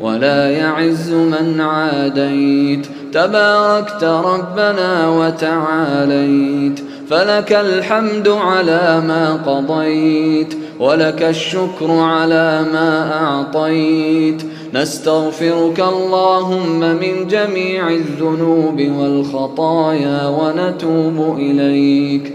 ولا يعز من عاديت. تباركت ربنا وتعاليت. فلك الحمد على ما قضيت ولك الشكر على ما أعطيت. نستغفرك اللهم من جميع الذنوب والخطايا ونتوب إليك.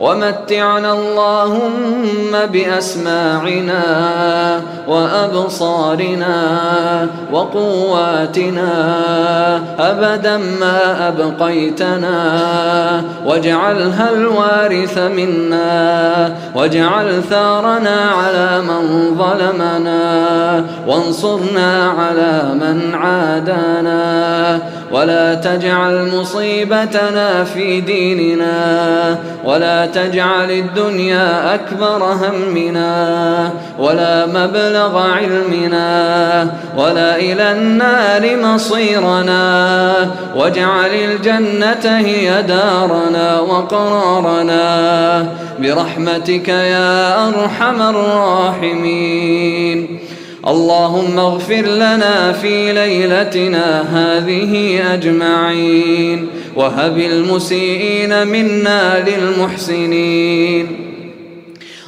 ومتعنا اللهم بأسماعنا وأبصارنا وقواتنا أبدا ما أبقيتنا واجعلها الوارث منا واجعل ثارنا على من ظلمنا وانصرنا على من عادانا ولا تجعل مصيبتنا في ديننا ولا تجعل الدنيا أكبر همنا ولا مبلغ علمنا ولا إلى النار مصيرنا واجعل الجنة هي دارنا وقرارنا برحمتك يا أرحم الراحمين اللهم اغفر لنا في ليلتنا هذه أجمعين وهب المسيئين منا للمحسنين.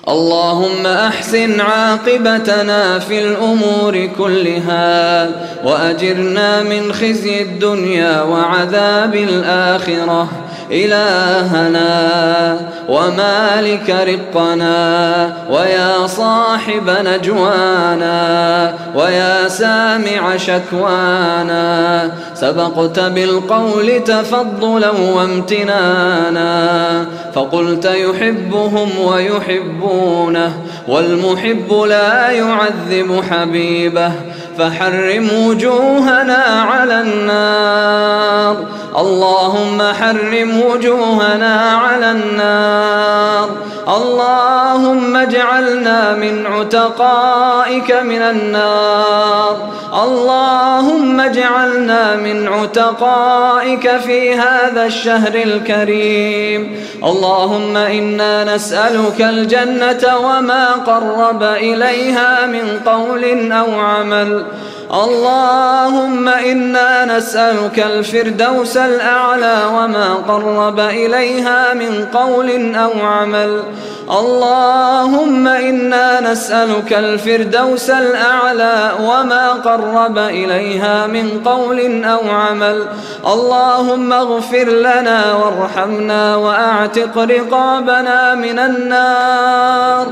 اللهم أحسن عاقبتنا في الأمور كلها وأجرنا من خزي الدنيا وعذاب الآخرة. إلهنا ومالك رقنا ويا صاحب نجوانا ويا سامع شكوانا سبقت بالقول تفضلا وامتنانا فقلت يحبهم ويحبونه والمحب لا يعذب حبيبه فحرم وجوهنا على النار اللهم حرم وجوهنا على النار. اللهم اجعلنا من عتقائك من النار. اللهم اجعلنا من عتقائك في هذا الشهر الكريم. اللهم إنا نسألك الجنة وما قرب إليها من قول أو عمل. اللهم إنا نسألك الفردوس الأعلى وما قرب إليها من قول أو عمل. اللهم إنا نسألك الفردوس الأعلى وما قرب إليها من قول أو عمل. اللهم اغفر لنا وارحمنا وأعتق رقابنا من النار.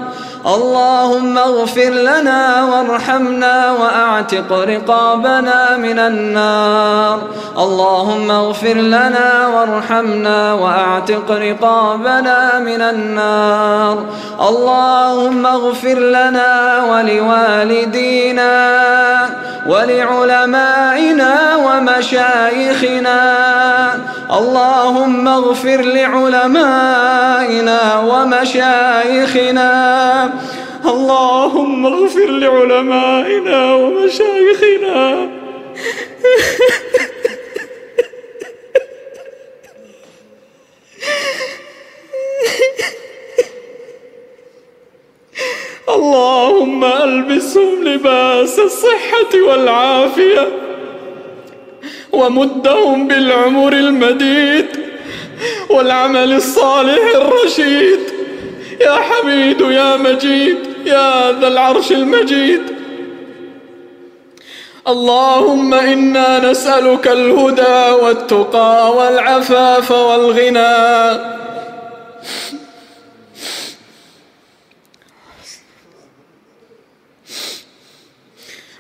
اللهم اغفر لنا وارحمنا وأعتق رقابنا من النار. اللهم اغفر لنا وارحمنا وأعتق رقابنا من النار. اللهم اغفر لنا ولوالدينا ولعلمائنا ومشايخنا اللهم اغفر لعلمائنا ومشايخنا. اللهم اغفر لعلمائنا ومشايخنا. اللهم ألبسهم لباس الصحة والعافية. ومدهم بالعمر المديد والعمل الصالح الرشيد. يا حميد يا مجيد يا ذا العرش المجيد. اللهم إنا نسألك الهدى والتقى والعفاف والغنى.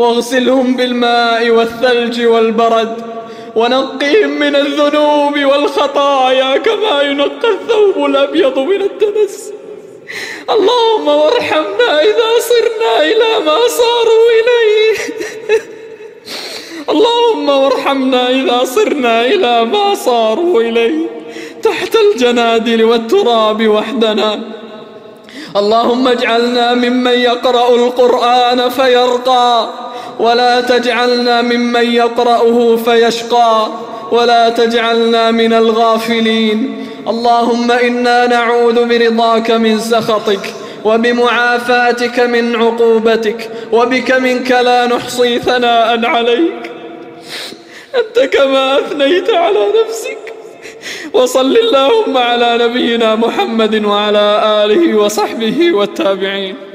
وأغسلهم بالماء والثلج والبرد ونقهم من الذنوب والخطايا كما ينقى الثوب الأبيض من الدنس. اللهم وارحمنا إذا صرنا إلى ما صاروا إليه. اللهم وارحمنا إذا صرنا إلى ما صاروا إليه. تحت الجنادل والتراب وحدنا. اللهم اجعلنا ممن يقرأ القرآن فيرقى. ولا تجعلنا ممن يقرأه فيشقى ولا تجعلنا من الغافلين. اللهم إنا نعوذ برضاك من سخطك وبمعافاتك من عقوبتك وبك منك لا نحصي ثناء عليك. أنت كما أثنيت على نفسك. وصل اللهم على نبينا محمد وعلى آله وصحبه والتابعين.